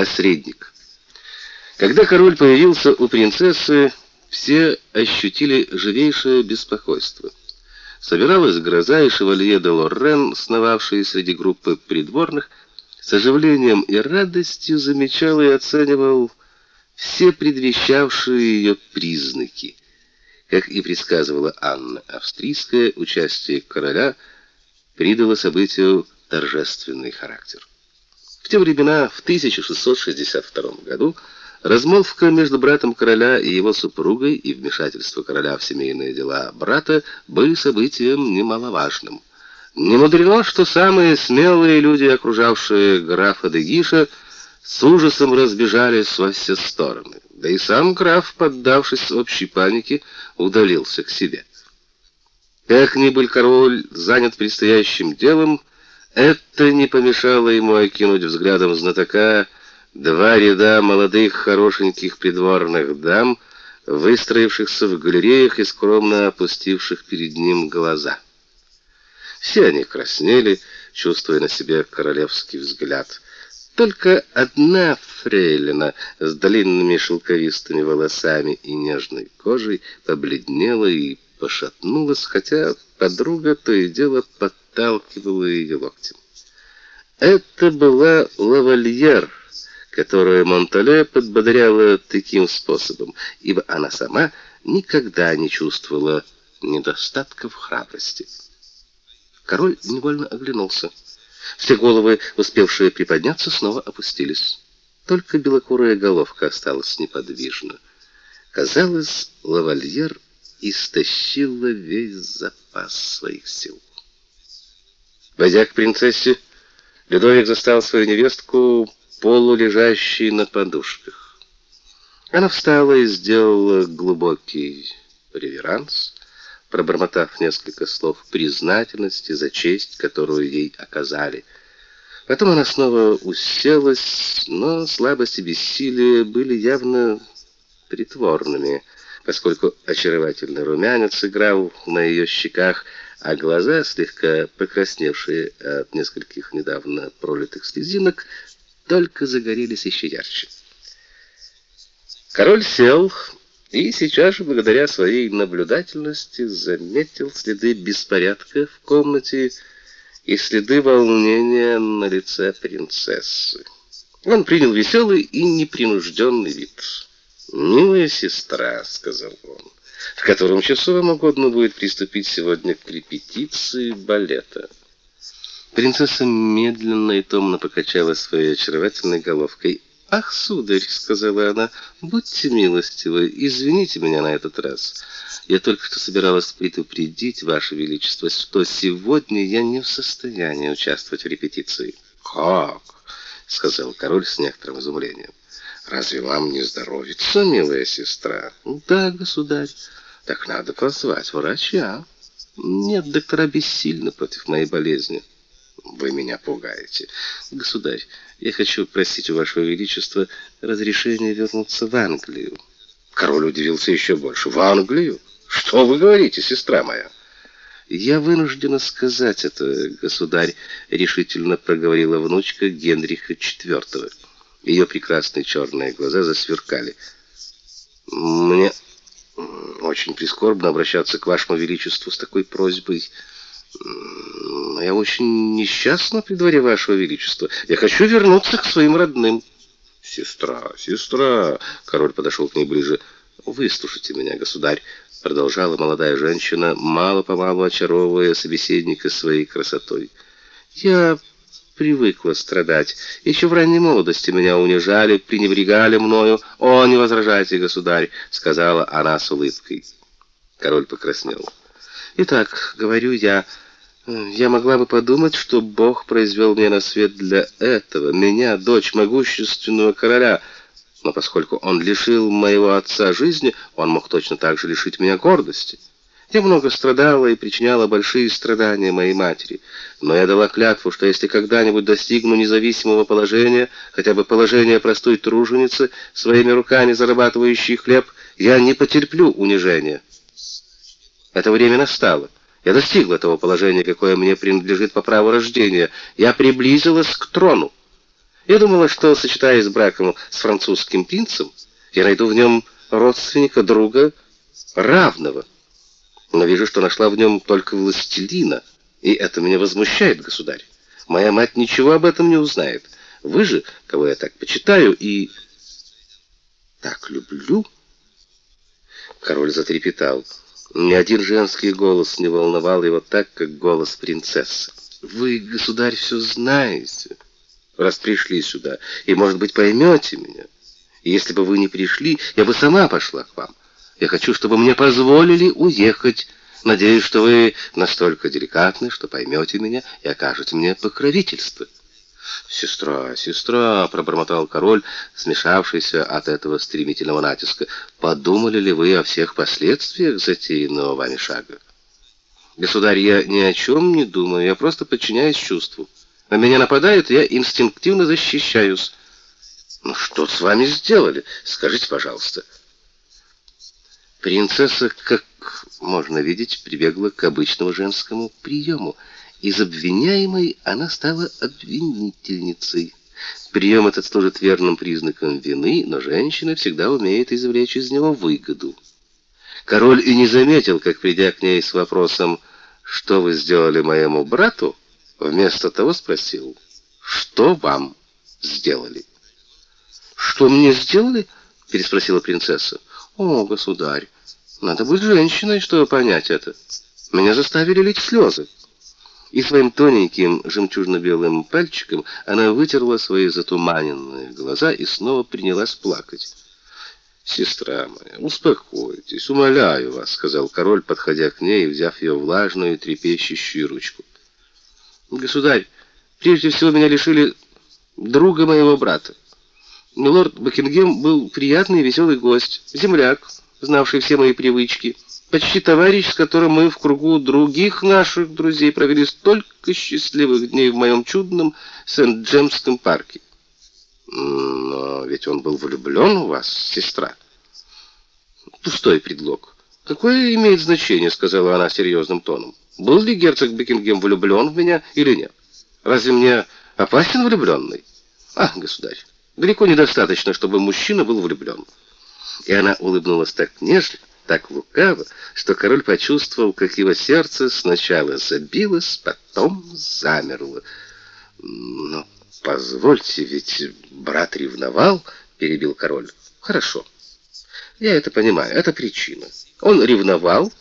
посредник. Когда король появился у принцессы, все ощутили живейшее беспокойство. Собиралась гроза, и шевалье де Лоррен, сновавший среди группы придворных, с оживлением и радостью замечал и оценивал все предвещавшие ее признаки. Как и предсказывала Анна Австрийская, участие короля придало событию торжественный характер. Те времена, в 1662 году, размолвка между братом короля и его супругой и вмешательство короля в семейные дела брата были событием немаловажным. Не мудрено, что самые смелые люди, окружавшие графа де Гиша, с ужасом разбежались во все стороны. Да и сам граф, поддавшись общей панике, удалился к себе. Как ни был король занят предстоящим делом, это не помешало ему окинуть взглядом знатока два ряда молодых хорошеньких придворных дам, выстроившихся в галереях и скромно опустивших перед ним глаза. Все они краснели, чувствуя на себе королевский взгляд. Только одна фрейлина с длинными шелковистыми волосами и нежной кожей побледнела и пошатнулась, хотя подруга то и дело подталкивала ее локтем. Это была лавальер, которую Монтале подбодряла таким способом, ибо она сама никогда не чувствовала недостатков храбрости. Король невольно оглянулся. Все головы, успевшие приподняться, снова опустились. Только белокурая головка осталась неподвижна. Казалось, лавальер истощила весь запас своих сил. Войдя к принцессе, Людовик застал свою невестку полулежащей на подушках. Она встала и сделала глубокий реверанс, пробормотав несколько слов признательности за честь, которую ей оказали. Потом она снова уселась, но слабость и бессилие были явно притворными, поскольку очаровательный румянец играл на ее щеках, а глаза, слегка покрасневшие от нескольких недавно пролитых слезинок, только загорелись еще ярче. Король сел и сейчас же, благодаря своей наблюдательности, заметил следы беспорядка в комнате и следы волнения на лице принцессы. Он принял веселый и непринужденный вид. «Милая сестра», — сказал он, — «в котором часу вам угодно будет приступить сегодня к репетиции балета». Принцесса медленно и томно покачала своей очаровательной головкой. «Ах, сударь», — сказала она, — «будьте милостивы, извините меня на этот раз. Я только что собиралась предупредить, Ваше Величество, что сегодня я не в состоянии участвовать в репетиции». «Как?» — сказал король с некоторым изумлением. «Разве вам не здоровится, милая сестра?» «Да, государь». «Так надо позвать врача». «Нет, доктора бессильны против моей болезни». Вы меня пугаете. Государь, я хочу просить у вашего величества разрешения вернуться в Англию. Король удивился еще больше. В Англию? Что вы говорите, сестра моя? Я вынуждена сказать это, государь, решительно проговорила внучка Генриха IV. Ее прекрасные черные глаза засверкали. Мне очень прискорбно обращаться к вашему величеству с такой просьбой. Я очень несчастна при дворе вашего величества. Я хочу вернуться к своим родным. Сестра, сестра, король подошел к ней ближе. Выслушайте меня, государь, продолжала молодая женщина, мало-помалу очаровывая собеседника своей красотой. Я привыкла страдать. Еще в ранней молодости меня унижали, пренебрегали мною. О, не возражайте, государь, сказала она с улыбкой. Король покраснел. Итак, говорю я, я могла бы подумать, что Бог произвел меня на свет для этого, меня, дочь могущественного короля. Но поскольку он лишил моего отца жизни, он мог точно так же лишить меня гордости. Я много страдала и причиняла большие страдания моей матери, но я дала клятву, что если когда-нибудь достигну независимого положения, хотя бы положения простой труженицы, своими руками зарабатывающей хлеб, я не потерплю унижения. Это время настало. Я достигла того положения, какое мне принадлежит по праву рождения. Я приблизилась к трону. Я думала, что, сочетаясь с браком с французским принцем, я найду в нем родственника, друга, равного. Но вижу, что нашла в нем только властелина, и это меня возмущает, государь. Моя мать ничего об этом не узнает. Вы же, кого я так почитаю и так люблю, король затрепетал. Ни один женский голос не волновал его так, как голос принцессы. Вы, государь, все знаете, раз пришли сюда, и, может быть, поймете меня. И если бы вы не пришли, я бы сама пошла к вам. Я хочу, чтобы мне позволили уехать. Надеюсь, что вы настолько деликатны, что поймете меня и окажете мне покровительство. «Сестра, сестра!» — пробормотал король, смешавшийся от этого стремительного натиска. «Подумали ли вы о всех последствиях затеянного вами шага?» «Государь, я ни о чем не думаю, я просто подчиняюсь чувству. На меня нападают, я инстинктивно защищаюсь». «Ну что с вами сделали? Скажите, пожалуйста». Принцесса, как можно видеть, прибегла к обычному женскому приему. Из обвиняемой она стала обвинительницей. Прием этот служит верным признаком вины, но женщина всегда умеет извлечь из него выгоду. Король и не заметил, как, придя к ней с вопросом «Что вы сделали моему брату?», вместо того спросил «Что вам сделали?» «Что мне сделали?» — переспросила принцесса. «О, государь, надо быть женщиной, чтобы понять это. Меня заставили лить слезы». И своим тоненьким жемчужно-белым пальчиком она вытерла свои затуманенные глаза и снова принялась плакать. «Сестра моя, успокойтесь, умоляю вас», — сказал король, подходя к ней и взяв ее влажную, трепещущую ручку. «Государь, прежде всего меня лишили друга моего брата. Милорд Бакингем был приятный и веселый гость, земляк, знавший все мои привычки, почти товарищ, с которым мы в кругу других наших друзей провели столько счастливых дней в моем чудном Сент-Джемском парке. Но ведь он был влюблен в вас, сестра. Пустой предлог. Какое имеет значение, сказала она серьезным тоном. Был ли герцог Бекингем влюблен в меня или нет? Разве мне опасен влюбленный? Ах, государь, далеко недостаточно, чтобы мужчина был влюблен. И она улыбнулась так нежно, так лукаво, что король почувствовал, как его сердце сначала забилось, потом замерло. Но позвольте, ведь брат ревновал, перебил король. Хорошо. Я это понимаю, это причина. Он ревновал,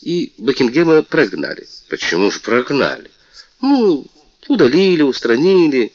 и Бекингема прогнали. Почему же прогнали? Ну, удалили, устранили,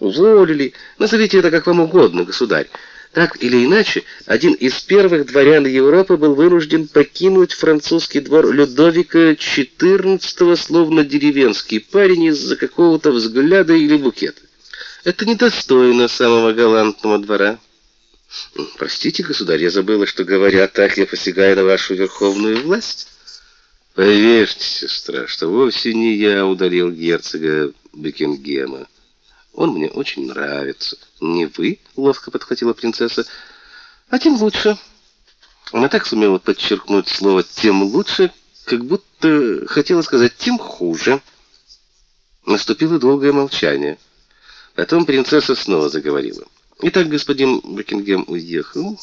уволили. Назовите это как вам угодно, государь. Так или иначе, один из первых дворян Европы был вынужден покинуть французский двор Людовика XIV, словно деревенский парень из-за какого-то взгляда или букета. Это недостойно самого галантного двора. Простите, государь, я забыла, что говоря так, я посягаю на вашу верховную власть. Поверьте, сестра, что вовсе не я удалил герцога Бекингема. Он мне очень нравится. Не вы, ловко подхватила принцесса. А тем лучше. Она так сумела подчеркнуть слово тем лучше, как будто хотела сказать тем хуже. Наступило долгое молчание. Потом принцесса снова заговорила. Итак, господин Бекингем уехал.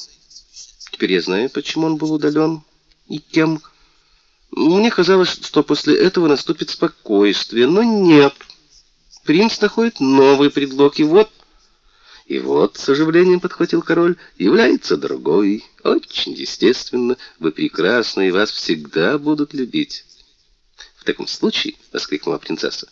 Теперь я знаю, почему он был удален и кем. Мне казалось, что после этого наступит спокойствие, но нет принц находит новый предлог, и вот... И вот, с оживлением подхватил король, является другой. Очень естественно, вы прекрасны, и вас всегда будут любить. В таком случае, воскликнула принцесса,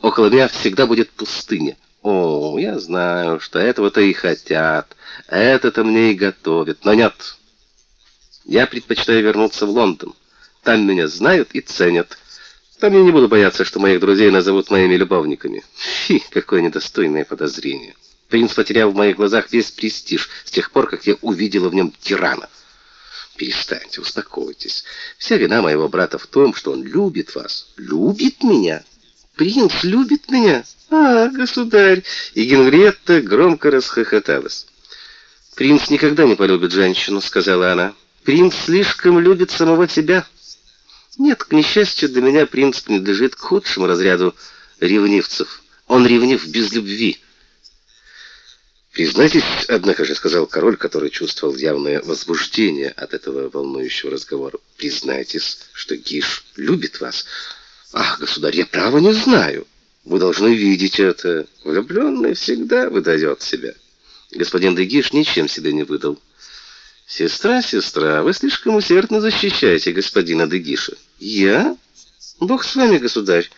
около меня всегда будет пустыня. О, я знаю, что этого-то и хотят, это-то мне и готовят, но нет. Я предпочитаю вернуться в Лондон. Там меня знают и ценят. Там я не буду бояться, что моих друзей назовут моими любовниками. Фи, какое недостойное подозрение. Принц потерял в моих глазах весь престиж с тех пор, как я увидела в нем тирана. Перестаньте, успокойтесь. Вся вина моего брата в том, что он любит вас. Любит меня? Принц любит меня? А, государь! И Генриетта громко расхохоталась. Принц никогда не полюбит женщину, сказала она. Принц слишком любит самого себя. Нет, к несчастью, для меня принц принадлежит к худшему разряду ревнивцев. Он ревнив без любви. Признайтесь, однако же, сказал король, который чувствовал явное возбуждение от этого волнующего разговора. Признайтесь, что Гиш любит вас. Ах, государь, я право не знаю. Вы должны видеть это. Влюбленный всегда выдает себя. Господин Дегиш ничем себя не выдал. Сестра, сестра, вы слишком усердно защищаете господина Дегиша. Я? Бог с вами, государь.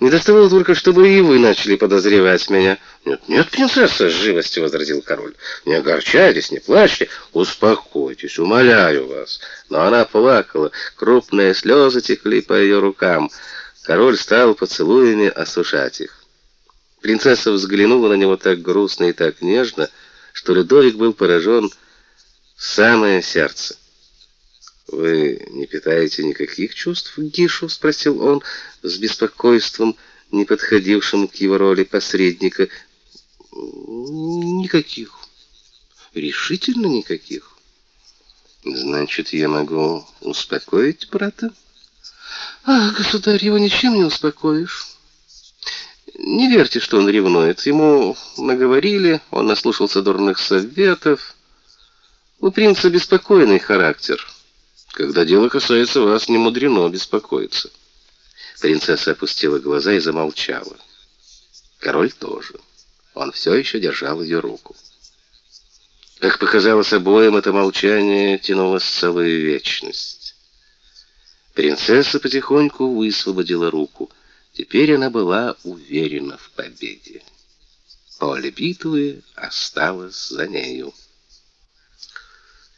Не доставало только, чтобы и вы начали подозревать меня. Нет, нет, принцесса, с живостью возразил король. Не огорчайтесь, не плачьте, успокойтесь, умоляю вас. Но она плакала, крупные слезы текли по ее рукам. Король стал поцелуями осушать их. Принцесса взглянула на него так грустно и так нежно, что Людовик был поражен в самое сердце. Вы не питаете никаких чувств к Гишу, спросил он с беспокойством, не подходившим к его роли посредника. Никаких. Решительно никаких. Значит, я могу успокоить брата? А, государь, его ничем не успокоишь. Не верьте, что он ревнует. Ему наговорили, он наслушался дурных советов. У принца беспокойный характер. Когда дело касается вас, не мудрено беспокоиться. Принцесса опустила глаза и замолчала. Король тоже. Он все еще держал ее руку. Как показалось обоим, это молчание тянулось целую вечность. Принцесса потихоньку высвободила руку. Теперь она была уверена в победе. Поле битвы осталось за нею.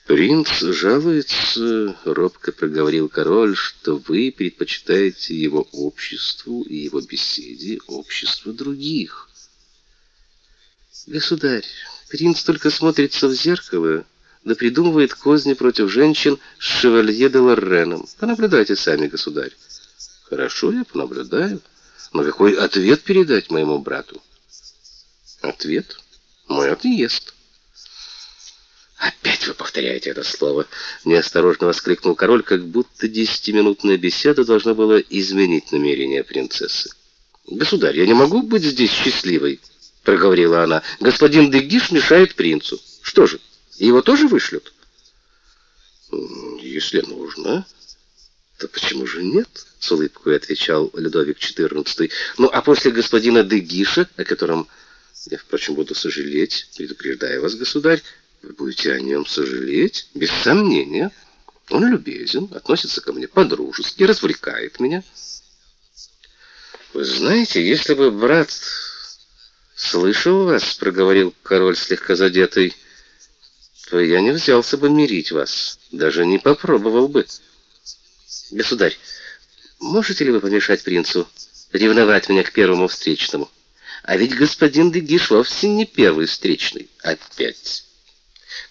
Принц жалуется, робко проговорил король, что вы предпочитаете его обществу и его беседе обществу других. Государь, принц только смотрится в зеркало, да придумывает козни против женщин с шевалье де Лорреном. Понаблюдайте сами, государь. Хорошо, я понаблюдаю. Но какой ответ передать моему брату? Ответ? Мой отъезд. Повторяете это слово, неосторожно воскликнул король, как будто десятиминутная беседа должна была изменить намерение принцессы. Государь, я не могу быть здесь счастливой, проговорила она. Господин Дегиш мешает принцу. Что же, его тоже вышлют? Если нужно, то почему же нет? с улыбкой отвечал Людовик XIV. Ну, а после господина Дегиша, о котором я, впрочем, буду сожалеть, предупреждаю вас, государь, вы будете о нем сожалеть, без сомнения. Он любезен, относится ко мне по-дружески, развлекает меня. Вы знаете, если бы брат слышал вас, проговорил король слегка задетый, то я не взялся бы мирить вас, даже не попробовал бы. Государь, можете ли вы помешать принцу ревновать меня к первому встречному? А ведь господин Дегиш вовсе не первый встречный. Опять.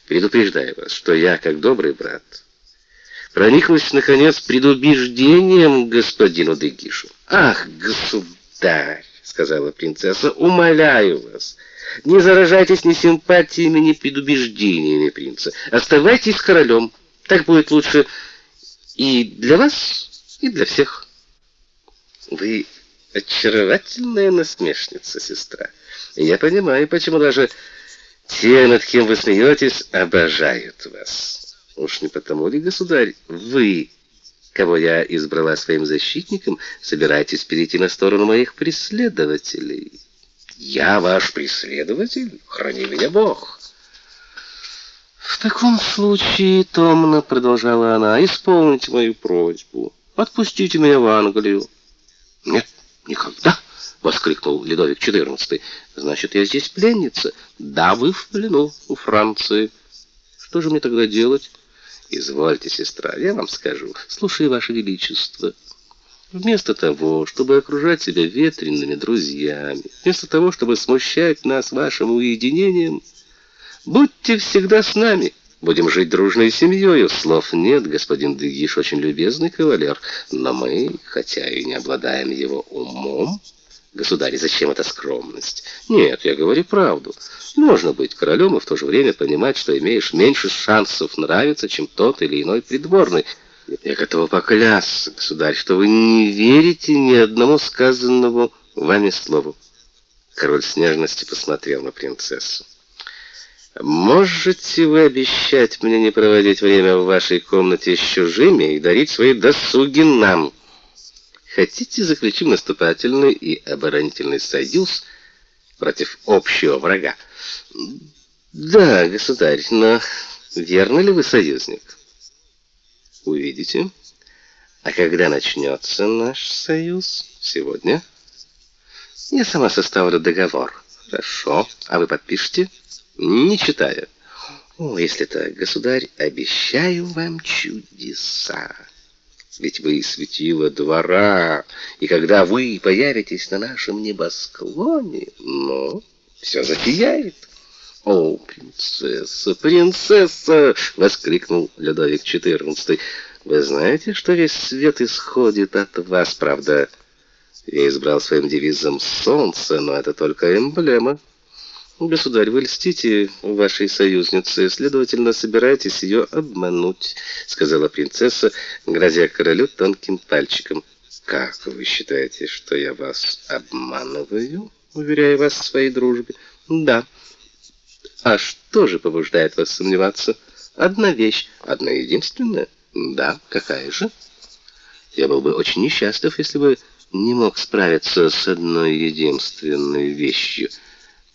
Предупреждаю вас, что я, как добрый брат, прониклась, наконец, предубеждением господину Дегишу. «Ах, государь!» — сказала принцесса. «Умоляю вас, не заражайтесь ни симпатиями, ни предубеждениями принца. Оставайтесь королем. Так будет лучше и для вас, и для всех». «Вы очаровательная насмешница, сестра. Я понимаю, почему даже те, над кем вы смеетесь, обожают вас. Уж не потому ли, государь, вы, кого я избрала своим защитником, собираетесь перейти на сторону моих преследователей? Я ваш преследователь? Храни меня Бог. В таком случае, томно продолжала она, исполните мою просьбу. Отпустите меня в Англию. Нет, никогда воскликнул Людовик XIV. Значит, я здесь пленница? Да, вы в плену у Франции. Что же мне тогда делать? Извольте, сестра, я вам скажу. Слушай, ваше величество. Вместо того, чтобы окружать себя ветреными друзьями, вместо того, чтобы смущать нас вашим уединением, будьте всегда с нами. Будем жить дружной семьей. Слов нет, господин Дегиш очень любезный кавалер, но мы, хотя и не обладаем его умом, Государь, зачем эта скромность? Нет, я говорю правду. Можно быть королем и в то же время понимать, что имеешь меньше шансов нравиться, чем тот или иной придворный. Я готова поклясться, государь, что вы не верите ни одному сказанному вами слову. Король с нежностью посмотрел на принцессу. Можете вы обещать мне не проводить время в вашей комнате с чужими и дарить свои досуги нам? Хотите заключим наступательный и оборонительный союз против общего врага? Да, государь, но верно ли вы союзник? Увидите. А когда начнется наш союз? Сегодня? Я сама составлю договор. Хорошо. А вы подпишете? Не читая. О, если так, государь, обещаю вам чудеса. Ведь вы светило двора, и когда вы появитесь на нашем небосклоне, ну, все затияет. «О, принцесса, принцесса!» — воскликнул Людовик XIV. «Вы знаете, что весь свет исходит от вас, правда?» Я избрал своим девизом «Солнце», но это только эмблема. Государь, вы льстите вашей союзнице, следовательно, собираетесь ее обмануть, сказала принцесса, грозя королю тонким пальчиком. Как вы считаете, что я вас обманываю? Уверяю вас в своей дружбе. Да. А что же побуждает вас сомневаться? Одна вещь, одна единственная. Да, какая же? Я был бы очень несчастлив, если бы не мог справиться с одной единственной вещью.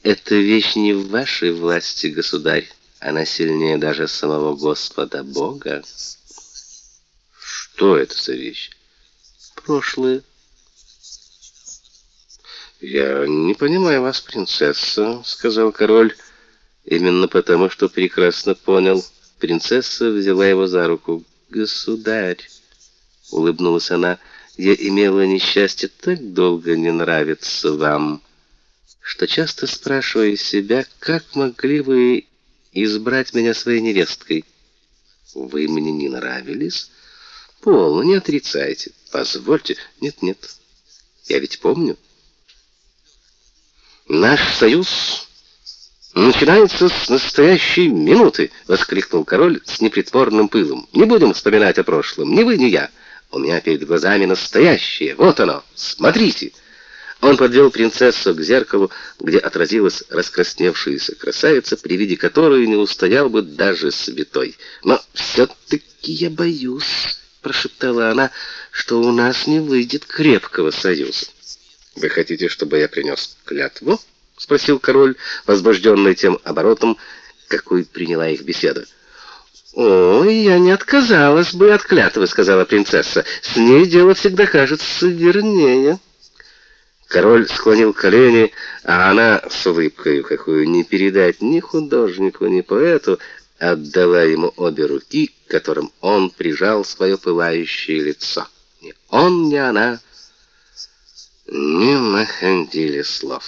Эта вещь не в вашей власти, государь. Она сильнее даже самого Господа Бога. Что это за вещь? Прошлое. Я не понимаю вас, принцесса, сказал король, именно потому, что прекрасно понял. Принцесса взяла его за руку. Государь, улыбнулась она, я имела несчастье так долго не нравиться вам что часто спрашиваю себя, как могли вы избрать меня своей невесткой? Вы мне не нравились? Полно, не отрицайте. Позвольте. Нет, нет. Я ведь помню. Наш союз начинается с настоящей минуты, воскликнул король с непритворным пылом. Не будем вспоминать о прошлом, ни вы, ни я. У меня перед глазами настоящее. Вот оно. Смотрите. Он подвел принцессу к зеркалу, где отразилась раскрасневшаяся красавица, при виде которой не устоял бы даже святой. «Но все-таки я боюсь», — прошептала она, — «что у нас не выйдет крепкого союза». «Вы хотите, чтобы я принес клятву?» — спросил король, возбужденный тем оборотом, какой приняла их беседа. «Ой, я не отказалась бы от клятвы», — сказала принцесса. «С ней дело всегда кажется вернее». Король склонил колени, а она с улыбкой, какую не передать ни художнику, ни поэту, отдала ему обе руки, к которым он прижал свое пылающее лицо. Ни он, ни она не находили слов.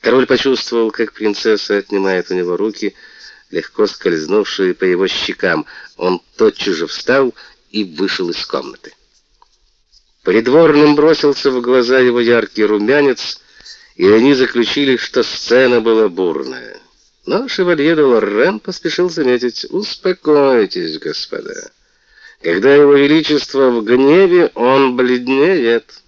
Король почувствовал, как принцесса отнимает у него руки, легко скользнувшие по его щекам. Он тотчас же встал и вышел из комнаты. Придворным бросился в глаза его яркий румянец, и они заключили, что сцена была бурная. Но шевалье де Лоррен поспешил заметить: "Успокойтесь, господа. Когда его величество в гневе, он бледнеет".